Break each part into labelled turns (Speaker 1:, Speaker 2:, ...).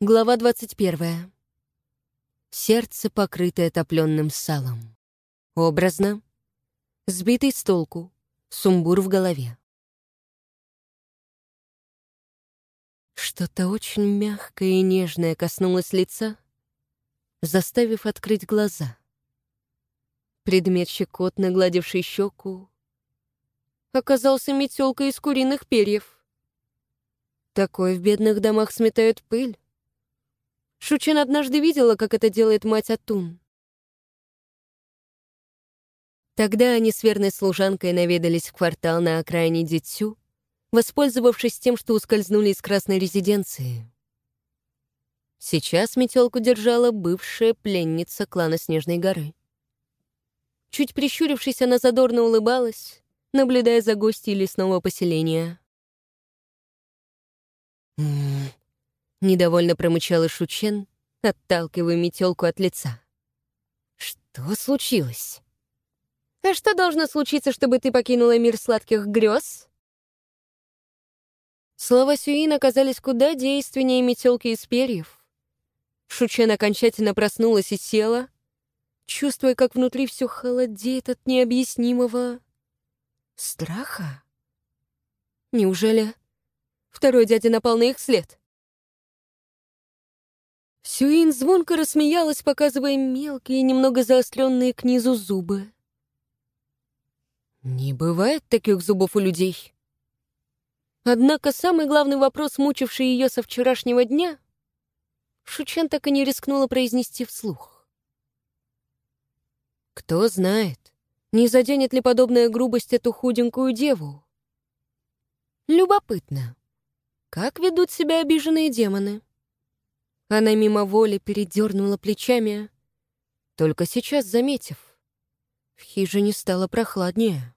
Speaker 1: Глава 21. Сердце, покрытое топленым салом. Образно. Сбитый с толку. Сумбур в голове. Что-то очень мягкое и нежное коснулось лица, заставив открыть глаза. Предмет щекотно гладивший щеку оказался метелкой из куриных перьев. Такое в бедных домах сметают пыль. Шучин однажды видела, как это делает мать Атун. Тогда они с верной служанкой наведались в квартал на окраине Дитсю, воспользовавшись тем, что ускользнули из красной резиденции. Сейчас метелку держала бывшая пленница клана Снежной горы. Чуть прищурившись, она задорно улыбалась, наблюдая за гостьей лесного поселения. «М -м, Недовольно промычала Шучен, отталкивая метелку от лица. «Что случилось?» «А что должно случиться, чтобы ты покинула мир сладких грез?» Слова Сюин оказались куда действеннее метелки из перьев. Шучен окончательно проснулась и села, чувствуя, как внутри все холодеет от необъяснимого страха. Неужели второй дядя напал на их след? Сюин звонко рассмеялась, показывая мелкие, немного заостренные к низу зубы. Не бывает таких зубов у людей. Однако самый главный вопрос, мучивший ее со вчерашнего дня, Шучен так и не рискнула произнести вслух. Кто знает, не заденет ли подобная грубость эту худенькую деву? Любопытно, как ведут себя обиженные демоны? Она мимо воли передернула плечами, только сейчас заметив. В хижине стало прохладнее.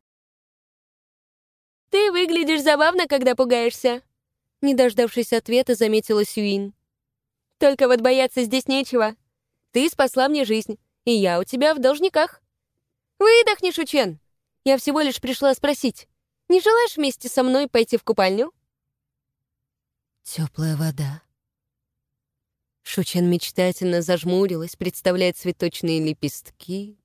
Speaker 1: «Ты выглядишь забавно, когда пугаешься», не дождавшись ответа, заметила Сюин. «Только вот бояться здесь нечего. Ты спасла мне жизнь, и я у тебя в должниках. Выдохни, Шучен. Я всего лишь пришла спросить, не желаешь вместе со мной пойти в купальню?» Теплая вода, Шучен мечтательно зажмурилась, представляя цветочные лепестки,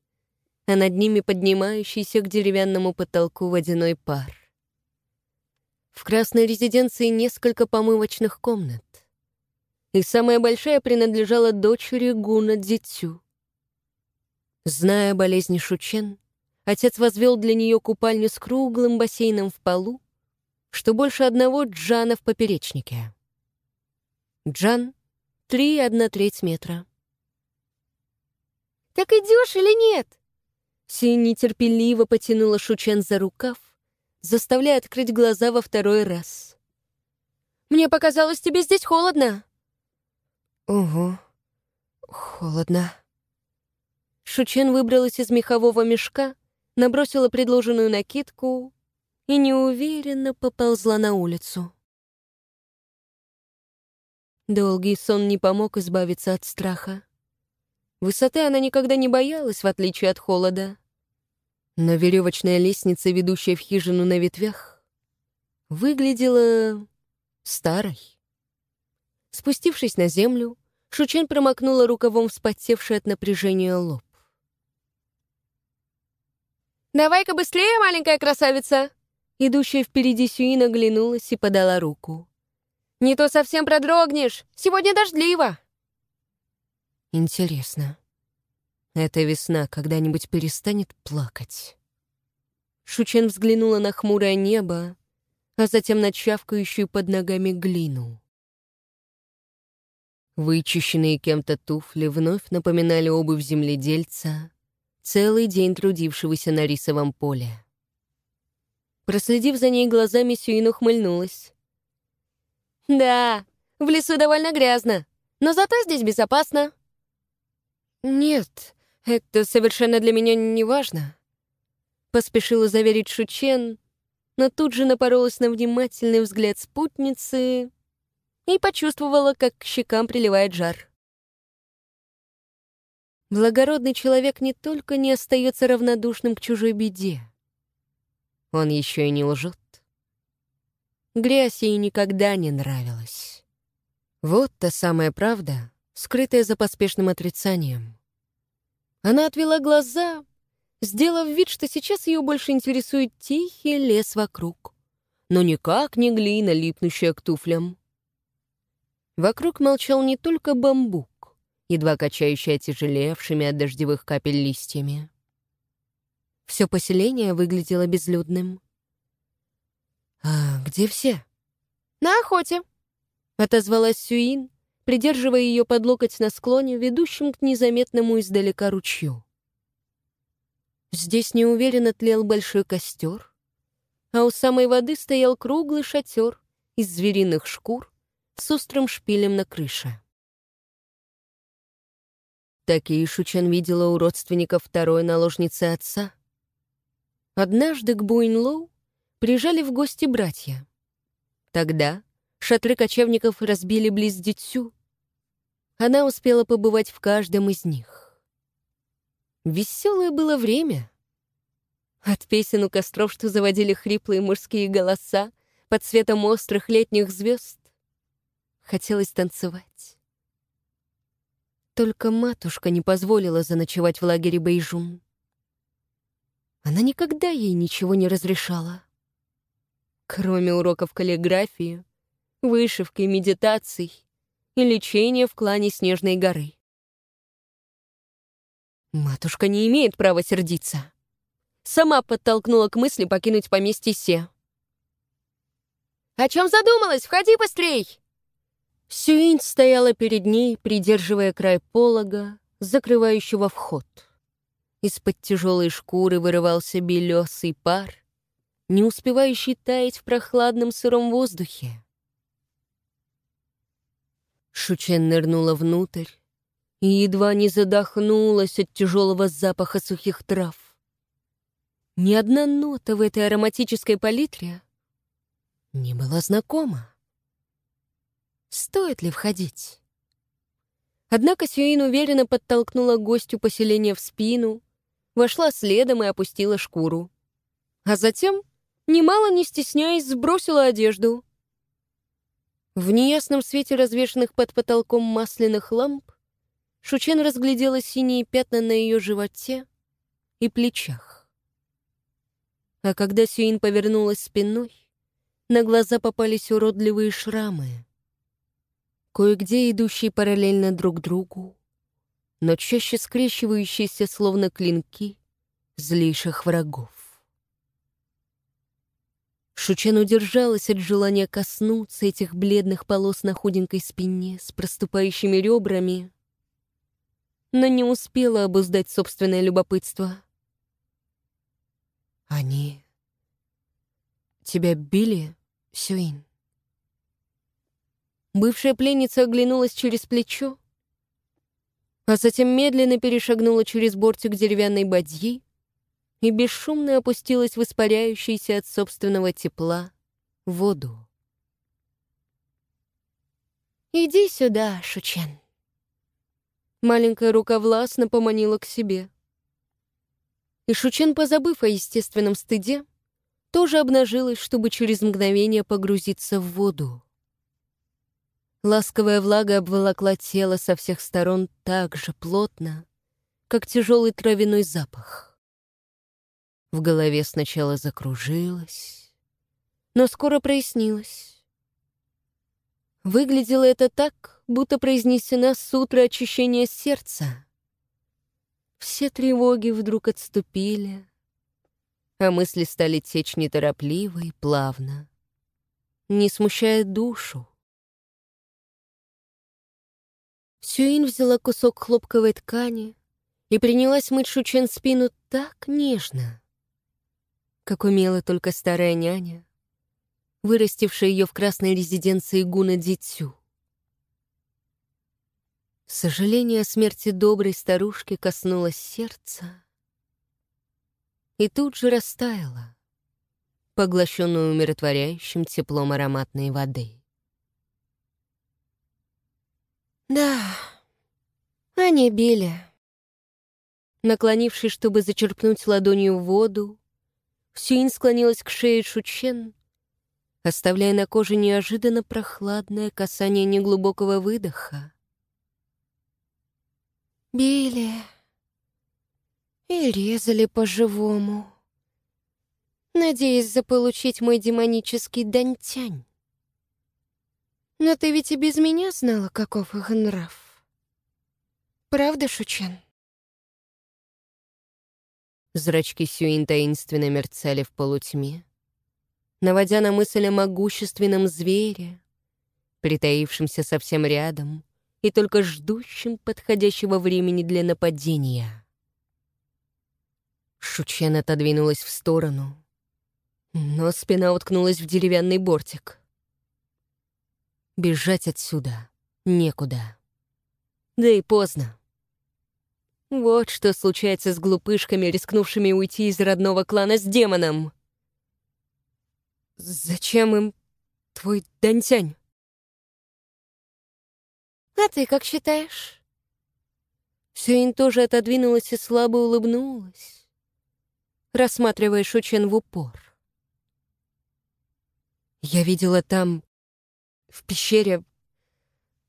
Speaker 1: а над ними поднимающийся к деревянному потолку водяной пар. В красной резиденции несколько помывочных комнат, и самая большая принадлежала дочери Гуна Дзитсю. Зная болезни Шучен, отец возвел для нее купальню с круглым бассейном в полу, что больше одного джана в поперечнике. Джан Три одна треть метра. «Так идешь или нет?» Си нетерпеливо потянула Шучен за рукав, заставляя открыть глаза во второй раз. «Мне показалось, тебе здесь холодно». «Ого, холодно». Шучен выбралась из мехового мешка, набросила предложенную накидку и неуверенно поползла на улицу. Долгий сон не помог избавиться от страха. Высоты она никогда не боялась, в отличие от холода. Но веревочная лестница, ведущая в хижину на ветвях, выглядела старой. Спустившись на землю, Шучен промокнула рукавом вспотевший от напряжения лоб. «Давай-ка быстрее, маленькая красавица!» Идущая впереди Сюин оглянулась и подала руку. Не то совсем продрогнешь. Сегодня дождливо. Интересно, эта весна когда-нибудь перестанет плакать? Шучен взглянула на хмурое небо, а затем на чавкающую под ногами глину. Вычищенные кем-то туфли вновь напоминали обувь земледельца, целый день трудившегося на рисовом поле. Проследив за ней глазами, Сюин ухмыльнулась. «Да, в лесу довольно грязно, но зато здесь безопасно». «Нет, это совершенно для меня не важно», — поспешила заверить Шучен, но тут же напоролась на внимательный взгляд спутницы и почувствовала, как к щекам приливает жар. Благородный человек не только не остается равнодушным к чужой беде, он еще и не лжет. Грязь ей никогда не нравилась. Вот та самая правда, скрытая за поспешным отрицанием. Она отвела глаза, сделав вид, что сейчас ее больше интересует тихий лес вокруг, но никак не глина, липнущая к туфлям. Вокруг молчал не только бамбук, едва качающий отяжелевшими от дождевых капель листьями. Все поселение выглядело безлюдным. «А где все?» «На охоте», — отозвалась Сюин, придерживая ее под локоть на склоне, ведущем к незаметному издалека ручью. Здесь неуверенно тлел большой костер, а у самой воды стоял круглый шатер из звериных шкур с острым шпилем на крыше. Такие Шучен видела у родственников второй наложницы отца. Однажды к Буинлоу приезжали в гости братья. Тогда шатры кочевников разбили близ Дитсю. Она успела побывать в каждом из них. Веселое было время. От песен у костров, что заводили хриплые мужские голоса под светом острых летних звезд, хотелось танцевать. Только матушка не позволила заночевать в лагере Бейжун. Она никогда ей ничего не разрешала. Кроме уроков каллиграфии, вышивки, медитаций и лечения в клане Снежной горы. Матушка не имеет права сердиться. Сама подтолкнула к мысли покинуть поместье Се. «О чем задумалась? Входи быстрей!» Сюинь стояла перед ней, придерживая край полога, закрывающего вход. Из-под тяжелой шкуры вырывался белесый пар, не успевающий таять в прохладном сыром воздухе. Шучен нырнула внутрь и едва не задохнулась от тяжелого запаха сухих трав. Ни одна нота в этой ароматической палитре не была знакома. Стоит ли входить? Однако Сюин уверенно подтолкнула гостю поселения в спину, вошла следом и опустила шкуру. А затем, немало не стесняясь, сбросила одежду. В неясном свете развешанных под потолком масляных ламп Шучен разглядела синие пятна на ее животе и плечах. А когда Сюин повернулась спиной, на глаза попались уродливые шрамы, кое-где идущие параллельно друг другу, но чаще скрещивающиеся словно клинки злейших врагов. Шучен удержалась от желания коснуться этих бледных полос на худенькой спине с проступающими ребрами, но не успела обуздать собственное любопытство. «Они... тебя били, Сюин?» Бывшая пленница оглянулась через плечо, а затем медленно перешагнула через бортик деревянной бадьи и бесшумно опустилась в испаряющийся от собственного тепла воду. «Иди сюда, Шучен». Маленькая рука властно поманила к себе. И Шучен, позабыв о естественном стыде, тоже обнажилась, чтобы через мгновение погрузиться в воду. Ласковая влага обволокла тело со всех сторон так же плотно, как тяжелый травяной запах. В голове сначала закружилось, но скоро прояснилось. Выглядело это так, будто произнесена с утра очищения сердца. Все тревоги вдруг отступили, а мысли стали течь неторопливо и плавно, не смущая душу. Сюин взяла кусок хлопковой ткани и принялась мыть Шучен спину так нежно, как умела только старая няня, вырастившая ее в красной резиденции Гуна Дитсю. Сожаление о смерти доброй старушки коснулось сердца и тут же растаяло, поглощенную умиротворяющим теплом ароматной воды. Да, они били. Наклонившись, чтобы зачерпнуть ладонью воду, Сюин склонилась к шее Шучен, оставляя на коже неожиданно прохладное касание неглубокого выдоха.
Speaker 2: Били и резали по-живому, надеясь заполучить мой демонический дантянь. Но ты ведь и без меня знала, каков их нрав. Правда, Шучен?
Speaker 1: Зрачки Сюин таинственно мерцали в полутьме, наводя на мысль о могущественном звере, притаившемся совсем рядом и только ждущем подходящего времени для нападения. Шучен отодвинулась в сторону, но спина уткнулась в деревянный бортик. Бежать отсюда некуда. Да и поздно. Вот что случается с глупышками, рискнувшими уйти из родного клана с демоном. Зачем им твой Дантянь?
Speaker 2: А ты как считаешь?
Speaker 1: Сюин тоже отодвинулась и слабо улыбнулась, рассматривая Шучен в упор. Я видела там в пещере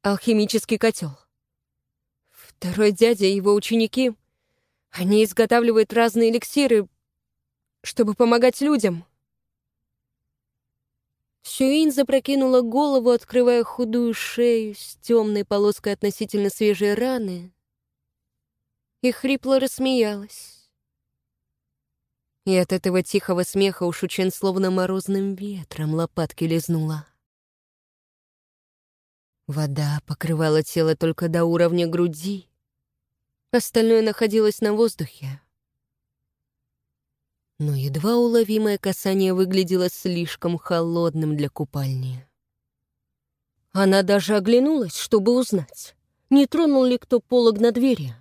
Speaker 1: алхимический котел. Второй дядя и его ученики, они изготавливают разные эликсиры, чтобы помогать людям. Сюин запрокинула голову, открывая худую шею с темной полоской относительно свежей раны, и хрипло рассмеялась. И от этого тихого смеха у Шучен словно морозным ветром лопатки лизнула. Вода покрывала тело только до уровня груди. Остальное находилось на воздухе. Но едва уловимое касание выглядело слишком холодным для купальни. Она даже оглянулась, чтобы узнать, не тронул ли кто полог на двери.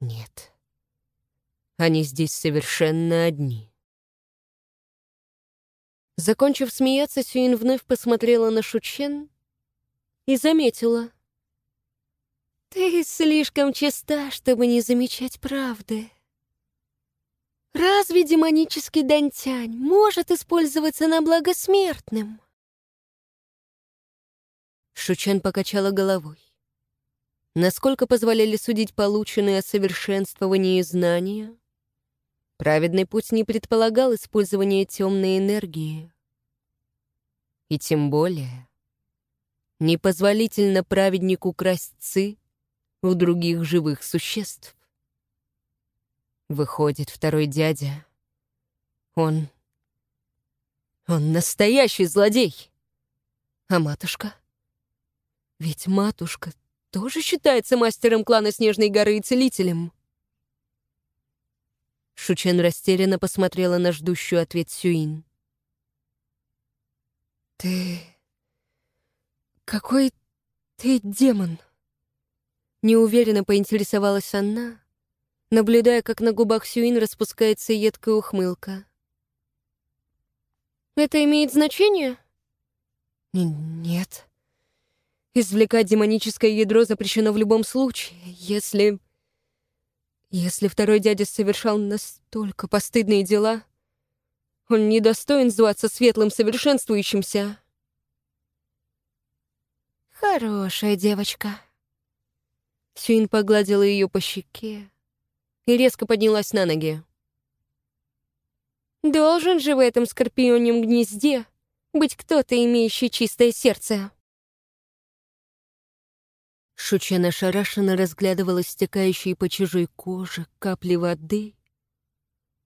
Speaker 1: Нет. Они здесь совершенно одни. Закончив смеяться, Сюин вновь посмотрела на Шучен и заметила. «Ты слишком чиста, чтобы не замечать правды. Разве демонический дантянь может использоваться на благо смертным?» Шучен покачала головой. Насколько позволяли судить полученные о совершенствовании знания, праведный путь не предполагал использования темной энергии. И тем более Непозволительно праведнику красть ци у других живых существ. Выходит, второй дядя. Он... Он настоящий злодей. А матушка? Ведь матушка тоже считается мастером клана Снежной горы и целителем. Шучен растерянно посмотрела на ждущую ответ Сюин. «Ты «Какой ты демон?» Неуверенно поинтересовалась она, наблюдая, как на губах Сюин распускается едкая ухмылка. «Это имеет значение?» «Нет. Извлекать демоническое ядро запрещено в любом случае, если... Если второй дядя совершал настолько постыдные дела, он недостоин зваться светлым совершенствующимся».
Speaker 2: Хорошая девочка.
Speaker 1: Сюин погладила ее по щеке и резко поднялась на ноги.
Speaker 2: Должен же в этом скорпионем гнезде быть кто-то, имеющий чистое сердце.
Speaker 1: Шуча ошарашенно разглядывала стекающие по чужой коже капли воды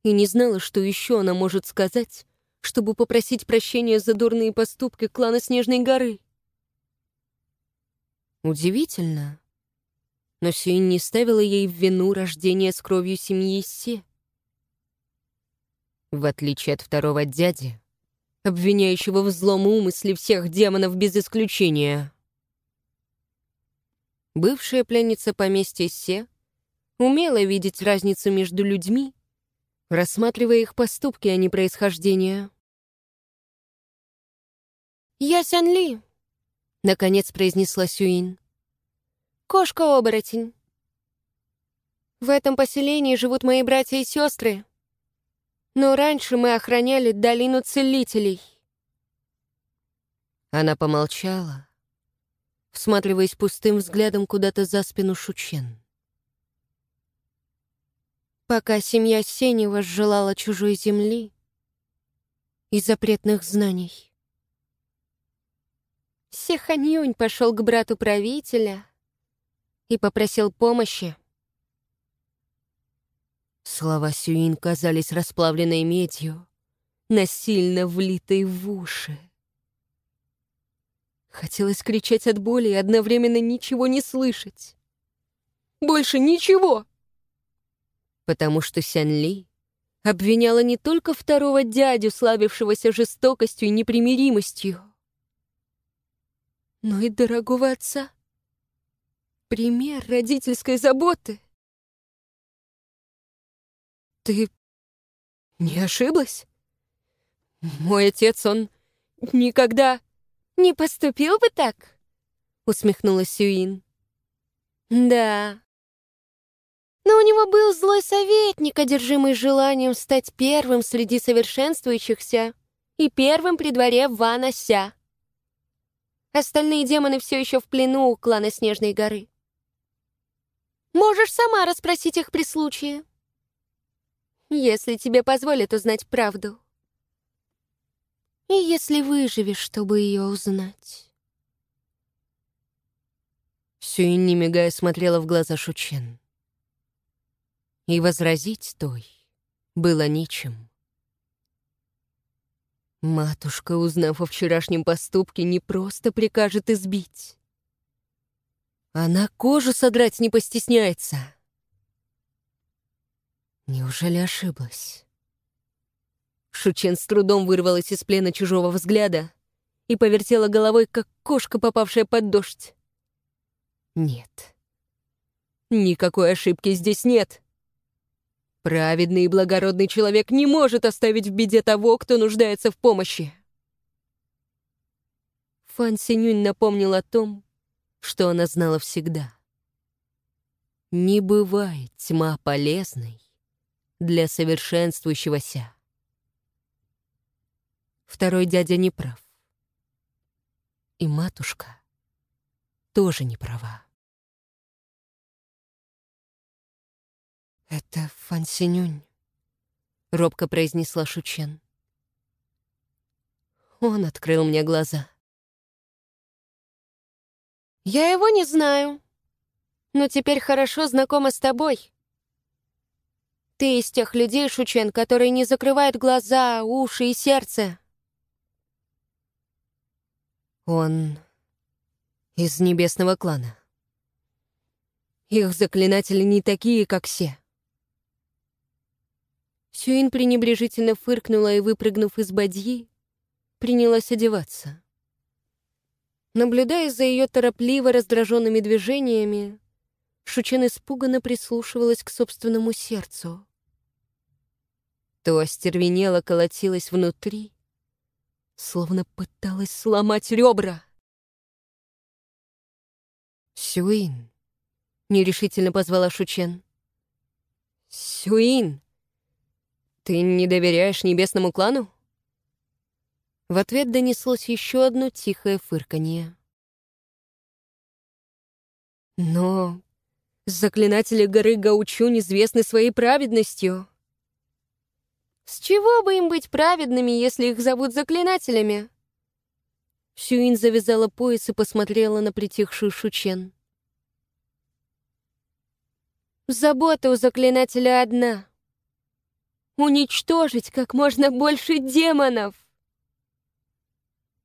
Speaker 1: и не знала, что еще она может сказать, чтобы попросить прощения за дурные поступки клана Снежной горы. Удивительно. Но Сюин не ставила ей в вину рождение с кровью семьи Се. В отличие от второго дяди, обвиняющего в злом умысле всех демонов без исключения. Бывшая пленница поместья Се умела видеть разницу между людьми, рассматривая их поступки, а не происхождение.
Speaker 2: «Я Сян Ли», —
Speaker 1: наконец произнесла Сюин.
Speaker 2: «Кошка-оборотень. В этом поселении живут мои братья и сестры. Но раньше мы охраняли долину целителей.
Speaker 1: Она помолчала, всматриваясь пустым взглядом куда-то за спину Шучен.
Speaker 2: Пока семья Сенева желала чужой земли и запретных знаний. Сеханьюнь пошел к брату правителя и попросил помощи.
Speaker 1: Слова Сюин казались расплавленной медью, насильно влитой в уши. Хотелось кричать от боли и одновременно ничего не слышать. Больше ничего! Потому что Сян Ли обвиняла не только второго дядю, славившегося жестокостью и непримиримостью, но и дорогого отца. Пример родительской заботы. Ты не ошиблась? Мой отец, он никогда
Speaker 2: не поступил бы так?» — усмехнулась Сюин. «Да. Но у него был злой советник, одержимый желанием стать первым среди совершенствующихся и первым при дворе Вана Ся. Остальные демоны все еще в плену у клана Снежной горы. Можешь сама расспросить их при случае, если тебе позволят узнать правду». И если выживешь, чтобы ее узнать.
Speaker 1: Сюин, не мигая, смотрела в глаза Шучен. И возразить той было нечем. Матушка, узнав о вчерашнем поступке, не просто прикажет избить. Она кожу содрать не постесняется. Неужели ошиблась? Шучен с трудом вырвалась из плена чужого взгляда и повертела головой, как кошка, попавшая под дождь. Нет. Никакой ошибки здесь нет. Праведный и благородный человек не может оставить в беде того, кто нуждается в помощи. Фан Синюнь напомнил о том, что она знала всегда. Не бывает тьма полезной для совершенствующегося. Второй дядя не прав. И матушка тоже не права. «Это Фан Синюнь», — робко произнесла Шучен. Он открыл мне глаза.
Speaker 2: «Я его не знаю, но теперь хорошо знакома с тобой. Ты из тех людей, Шучен, которые не закрывают глаза, уши и сердце.
Speaker 1: Он из небесного клана. Их заклинатели не такие, как все. Сюин пренебрежительно фыркнула и, выпрыгнув из бадьи, принялась одеваться. Наблюдая за ее торопливо раздраженными движениями, Шучен испуганно прислушивалась к собственному сердцу. То остервенело колотилось внутри, словно пыталась сломать ребра. «Сюин», — нерешительно позвала Шучен. «Сюин, ты не доверяешь небесному клану?» В ответ донеслось еще одно тихое фырканье. «Но заклинатели горы Гаучунь известны своей праведностью»,
Speaker 2: с чего бы им быть праведными, если их зовут заклинателями?
Speaker 1: Сюин завязала пояс и посмотрела на притихшую Шучен.
Speaker 2: Забота у заклинателя одна — уничтожить как можно больше демонов.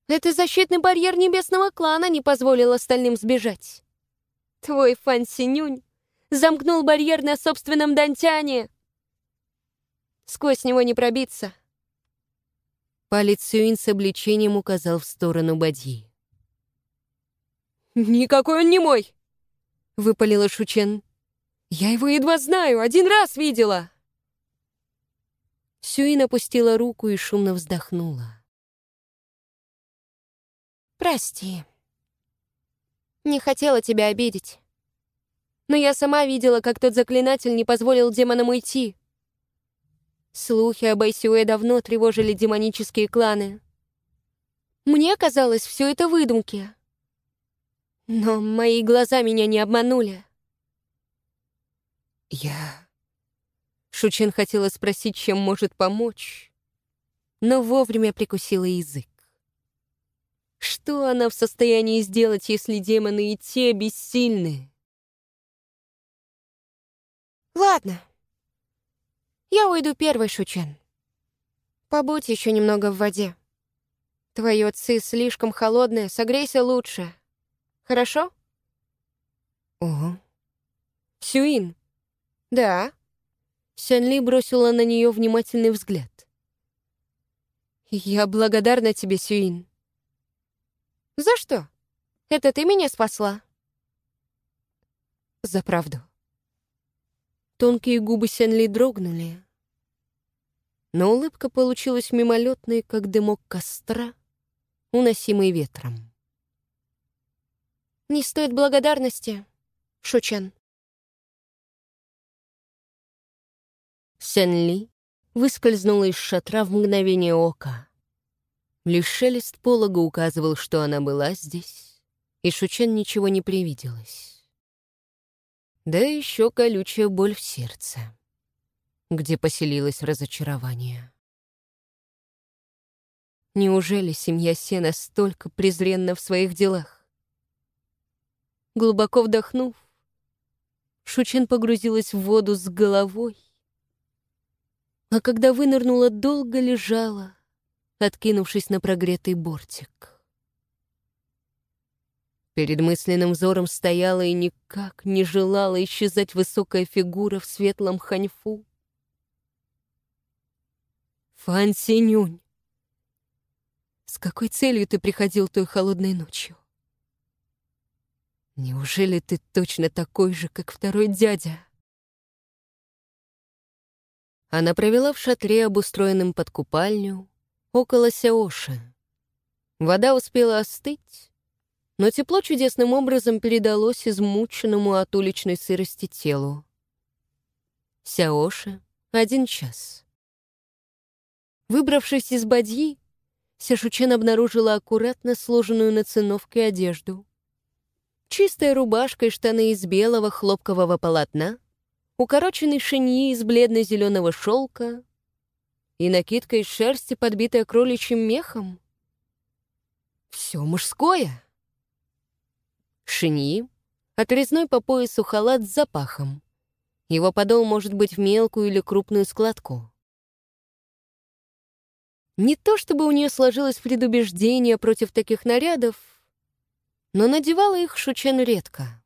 Speaker 2: Это защитный барьер небесного клана не позволил остальным сбежать. Твой Фан Синюнь замкнул барьер на собственном Дантяне. Сквозь него не пробиться.
Speaker 1: Палец Сюин с облегчением указал в сторону Бадьи. «Никакой он не мой!» — выпалила Шучен. «Я его едва знаю, один раз видела!» Сюин опустила руку и шумно вздохнула.
Speaker 2: «Прости. Не хотела тебя обидеть. Но я сама видела, как тот заклинатель не позволил демонам уйти. Слухи об Айсюэ давно тревожили демонические кланы. Мне казалось, все это выдумки. Но мои глаза меня не обманули.
Speaker 1: Я... Шучин хотела спросить, чем может помочь, но вовремя прикусила язык. Что она в состоянии сделать, если демоны и те бессильны?
Speaker 2: Ладно. Я уйду первой, Шучен. Побудь еще немного в воде. Твое ци слишком холодное, согрейся лучше. Хорошо?
Speaker 1: Ого. Сюин.
Speaker 2: Да.
Speaker 1: Сянли бросила на нее внимательный взгляд. «Я благодарна тебе, Сюин».
Speaker 2: «За что? Это ты меня спасла?»
Speaker 1: «За правду». Тонкие губы Сянли дрогнули, но улыбка получилась мимолетной, как дымок костра, уносимый ветром.
Speaker 2: «Не стоит благодарности, Шучен».
Speaker 1: Сянли выскользнула из шатра в мгновение ока. Лишь шелест полога указывал, что она была здесь, и Шучен ничего не привиделось. Да еще колючая боль в сердце, где поселилось разочарование. Неужели семья Се настолько презренна в своих делах? Глубоко вдохнув, Шучен погрузилась в воду с головой а когда вынырнула, долго лежала, откинувшись на прогретый бортик. Перед мысленным взором стояла и никак не желала исчезать высокая фигура в светлом ханьфу. Фан Синюнь, с какой целью ты приходил той холодной ночью? Неужели ты точно такой же, как второй дядя? Она провела в шатре, обустроенном под купальню, около Сяоши. Вода успела остыть, но тепло чудесным образом передалось измученному от уличной сырости телу. Сяоши — один час. Выбравшись из бадьи, Сяшучен обнаружила аккуратно сложенную на циновке одежду. Чистая рубашка и штаны из белого хлопкового полотна — укороченный шиньи из бледно-зеленого шелка и накидка из шерсти, подбитая кроличьим мехом. Все мужское. Шиньи — отрезной по поясу халат с запахом. Его подол может быть в мелкую или крупную складку. Не то чтобы у нее сложилось предубеждение против таких нарядов, но надевала их Шучен редко.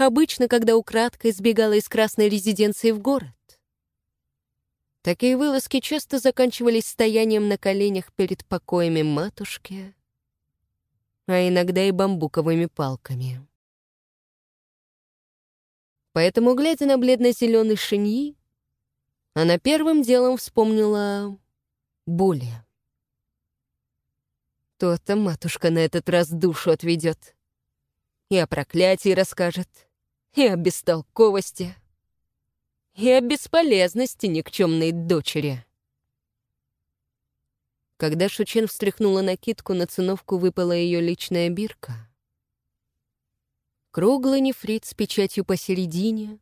Speaker 1: Обычно, когда украдкой сбегала из красной резиденции в город. Такие вылазки часто заканчивались стоянием на коленях перед покоями матушки, а иногда и бамбуковыми палками. Поэтому, глядя на бледно-зеленый шиньи, она первым делом вспомнила боли. То-то матушка на этот раз душу отведет и о проклятии расскажет, и о бестолковости, и о бесполезности никчемной дочери. Когда Шучен встряхнула накидку, на циновку выпала ее личная бирка. Круглый нефрит с печатью посередине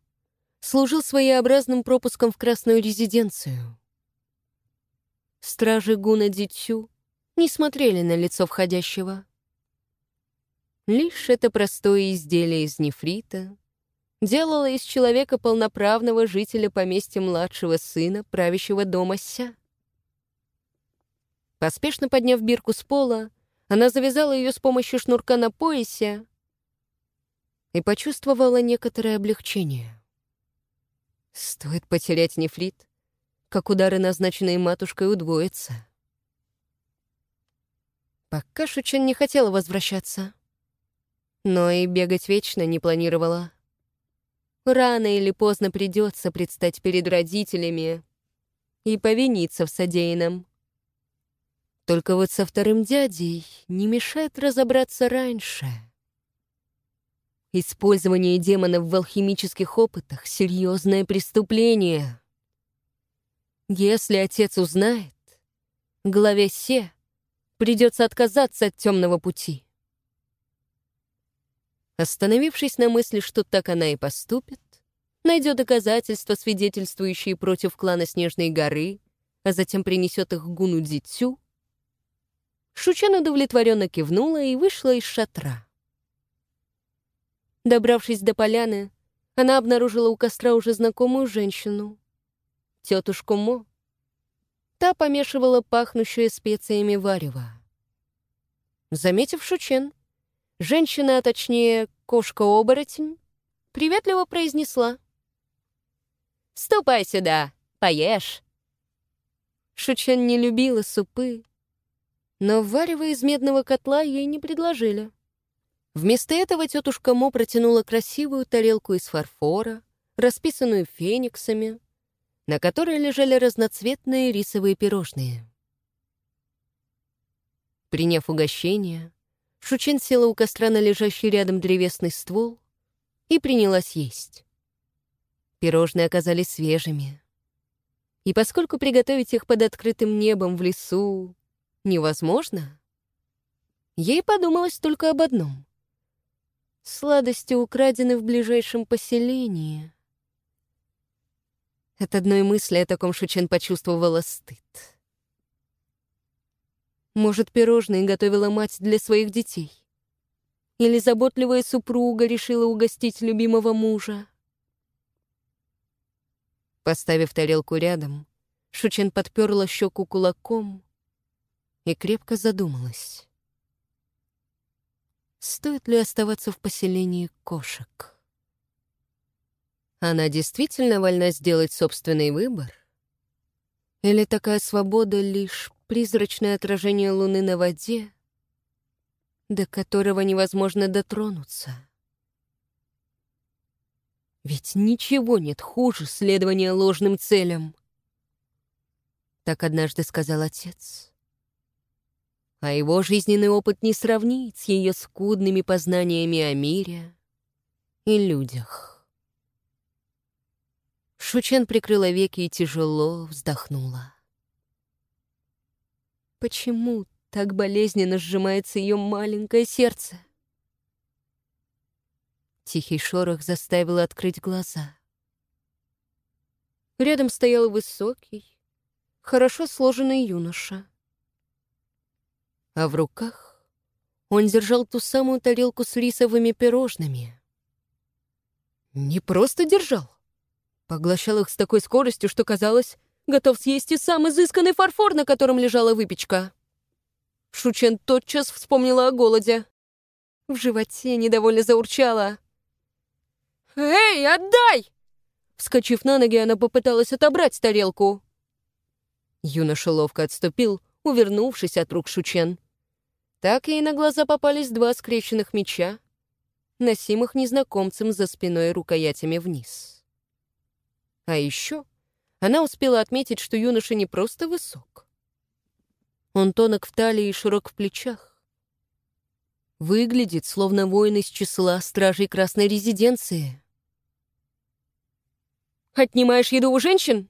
Speaker 1: служил своеобразным пропуском в красную резиденцию. Стражи Гуна Дитю не смотрели на лицо входящего. Лишь это простое изделие из нефрита делала из человека полноправного жителя поместья младшего сына правящего дома Ся. Поспешно подняв бирку с пола, она завязала ее с помощью шнурка на поясе и почувствовала некоторое облегчение. Стоит потерять нефрит, как удары, назначенные матушкой, удвоятся. Пока Шучен не хотела возвращаться, но и бегать вечно не планировала. Рано или поздно придется предстать перед родителями и повиниться в содеянном. Только вот со вторым дядей не мешает разобраться раньше. Использование демонов в алхимических опытах — серьезное преступление. Если отец узнает, главе Се придется отказаться от темного пути. Остановившись на мысли, что так она и поступит, найдет доказательства, свидетельствующие против клана Снежной горы, а затем принесет их Гуну Дитю, Шучен удовлетворенно кивнула и вышла из шатра. Добравшись до поляны, она обнаружила у костра уже знакомую женщину, тетушку Мо. Та помешивала пахнущее специями варево. Заметив Шучен, женщина, а точнее кошка-оборотень, приветливо произнесла. «Ступай сюда, поешь». Шучен не любила супы, но варево из медного котла ей не предложили. Вместо этого тетушка Мо протянула красивую тарелку из фарфора, расписанную фениксами, на которой лежали разноцветные рисовые пирожные. Приняв угощение, Шучин села у костра на лежащий рядом древесный ствол и принялась есть. Пирожные оказались свежими. И поскольку приготовить их под открытым небом в лесу невозможно, ей подумалось только об одном. Сладости украдены в ближайшем поселении. От одной мысли о таком Шучен почувствовала стыд. Может, пирожные готовила мать для своих детей? Или заботливая супруга решила угостить любимого мужа? Поставив тарелку рядом, Шучен подперла щеку кулаком и крепко задумалась. Стоит ли оставаться в поселении кошек? Она действительно вольна сделать собственный выбор? Или такая свобода лишь призрачное отражение луны на воде, до которого невозможно дотронуться? Ведь ничего нет хуже следования ложным целям. Так однажды сказал отец. А его жизненный опыт не сравнить с ее скудными познаниями о мире и людях. Шучен прикрыла веки и тяжело вздохнула. Почему так болезненно сжимается ее маленькое сердце? Тихий шорох заставил открыть глаза. Рядом стоял высокий, хорошо сложенный юноша. А в руках он держал ту самую тарелку с рисовыми пирожными. Не просто держал, Поглощал их с такой скоростью, что казалось, готов съесть и сам изысканный фарфор, на котором лежала выпечка. Шучен тотчас вспомнила о голоде. В животе недовольно заурчала. «Эй, отдай!» Вскочив на ноги, она попыталась отобрать тарелку. Юноша ловко отступил, увернувшись от рук Шучен. Так ей на глаза попались два скрещенных меча, носимых незнакомцем за спиной рукоятями вниз. А еще она успела отметить, что юноша не просто высок. Он тонок в талии и широк в плечах. Выглядит, словно воин из числа стражей Красной резиденции. «Отнимаешь еду у женщин?»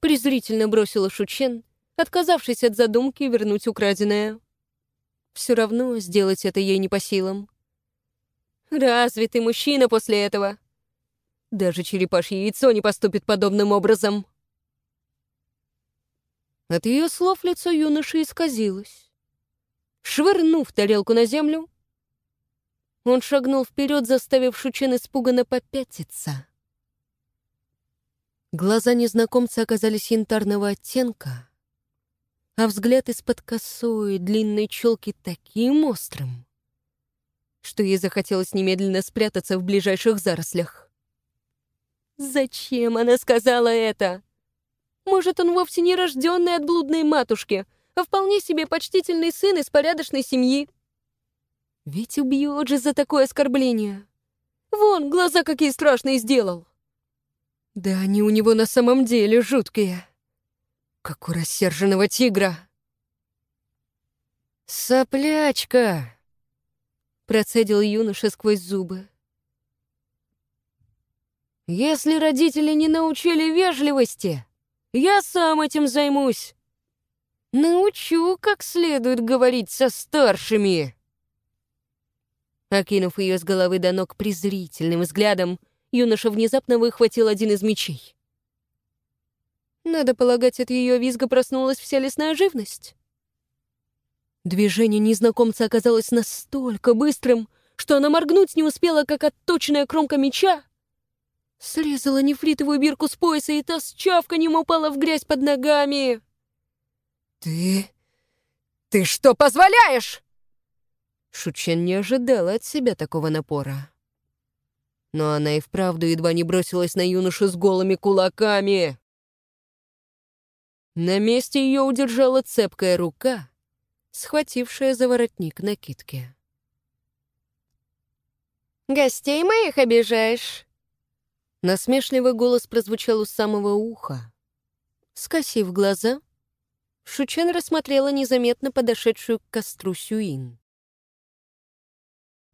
Speaker 1: презрительно бросила Шучен, отказавшись от задумки вернуть украденное. Все равно сделать это ей не по силам. «Разве ты мужчина после этого?» Даже черепашье яйцо не поступит подобным образом. От ее слов лицо юноши исказилось. Швырнув тарелку на землю, он шагнул вперед, заставив Шучен испуганно попятиться. Глаза незнакомца оказались янтарного оттенка, а взгляд из-под косой длинной челки таким острым, что ей захотелось немедленно спрятаться в ближайших зарослях. Зачем она сказала это? Может, он вовсе не рожденный от блудной матушки, а вполне себе почтительный сын из порядочной семьи? Ведь убьет же за такое оскорбление. Вон, глаза какие страшные сделал. Да они у него на самом деле жуткие. Как у рассерженного тигра. «Соплячка!» — процедил юноша сквозь зубы. Если родители не научили вежливости, я сам этим займусь. Научу, как следует говорить со старшими!» Окинув ее с головы до ног презрительным взглядом, юноша внезапно выхватил один из мечей. Надо полагать, от ее визга проснулась вся лесная живность. Движение незнакомца оказалось настолько быстрым, что она моргнуть не успела, как отточенная кромка меча срезала нефритовую бирку с пояса, и та с чавканем упала в грязь под ногами.
Speaker 2: «Ты... ты что позволяешь?»
Speaker 1: Шучен не ожидала от себя такого напора. Но она и вправду едва не бросилась на юношу с голыми кулаками. На месте ее удержала цепкая рука, схватившая за воротник накидки.
Speaker 2: «Гостей моих обижаешь?»
Speaker 1: Насмешливый голос прозвучал у самого уха. Скосив глаза, Шучен рассмотрела незаметно подошедшую к костру Сюин.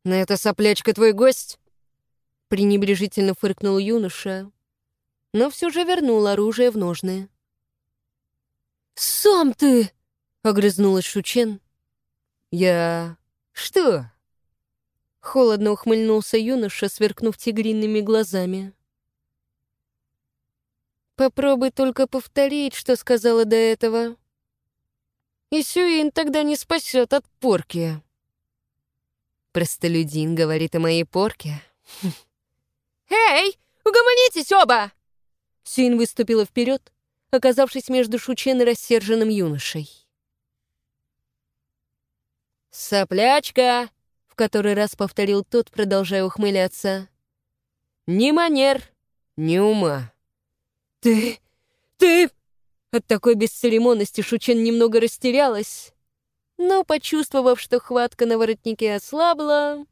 Speaker 1: «На эта соплячка твой гость?» пренебрежительно фыркнул юноша, но все же вернул оружие в ножны. «Сам ты!» — огрызнулась Шучен. «Я... что?» Холодно ухмыльнулся юноша, сверкнув тигриными глазами. «Попробуй только повторить, что сказала до этого. И Сюин тогда не спасет от порки». Простолюдин говорит о моей порке.
Speaker 2: «Эй, угомонитесь оба!»
Speaker 1: Сюин выступила вперед, оказавшись между Шучен и рассерженным юношей. «Соплячка!» — в который раз повторил тот, продолжая ухмыляться. «Ни манер, ни ума».
Speaker 2: «Ты... ты...»
Speaker 1: От такой бесцеремонности Шучен немного растерялась, но, почувствовав, что хватка на воротнике ослабла,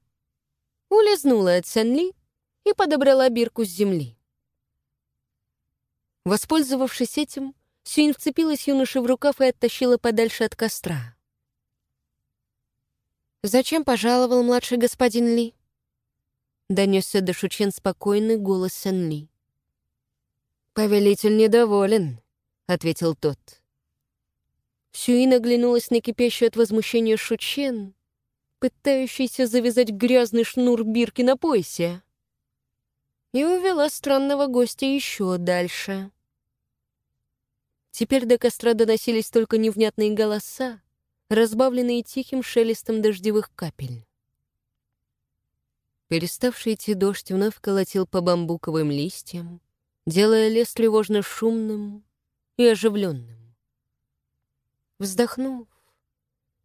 Speaker 1: улизнула от Сянли и подобрала бирку с земли. Воспользовавшись этим, Сюин вцепилась юноше в рукав и оттащила подальше от костра. «Зачем пожаловал младший господин Ли?» Донесся до Шучен спокойный голос Сэн Ли. «Повелитель недоволен», — ответил тот. Сюин оглянулась на кипящую от возмущения Шучен, пытающийся завязать грязный шнур бирки на поясе, и увела странного гостя еще дальше. Теперь до костра доносились только невнятные голоса, разбавленные тихим шелестом дождевых капель. Переставший идти дождь вновь колотил по бамбуковым листьям, делая лес тревожно шумным и оживленным. Вздохнув,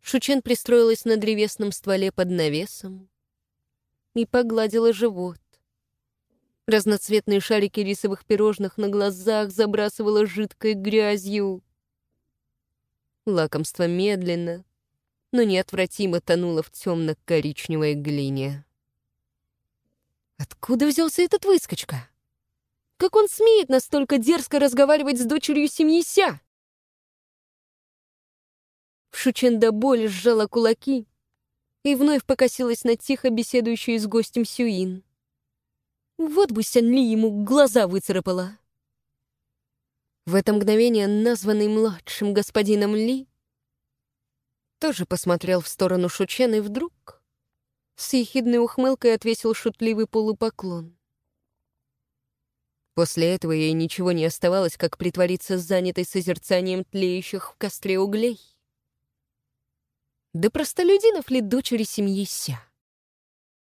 Speaker 1: Шучен пристроилась на древесном стволе под навесом и погладила живот. Разноцветные шарики рисовых пирожных на глазах забрасывало жидкой грязью. Лакомство медленно, но неотвратимо тонуло в темно-коричневой глине. Откуда взялся этот выскочка? Как он смеет настолько дерзко разговаривать с дочерью семьи Ся? Шучен боли сжала кулаки и вновь покосилась на тихо беседующую с гостем Сюин. Вот бы Сянли ему глаза выцарапала. В это мгновение названный младшим господином Ли тоже посмотрел в сторону Шучен и вдруг с ехидной ухмылкой отвесил шутливый полупоклон. После этого ей ничего не оставалось, как притвориться занятой созерцанием тлеющих в костре углей. Да простолюдинов ли дочери семьи Ся?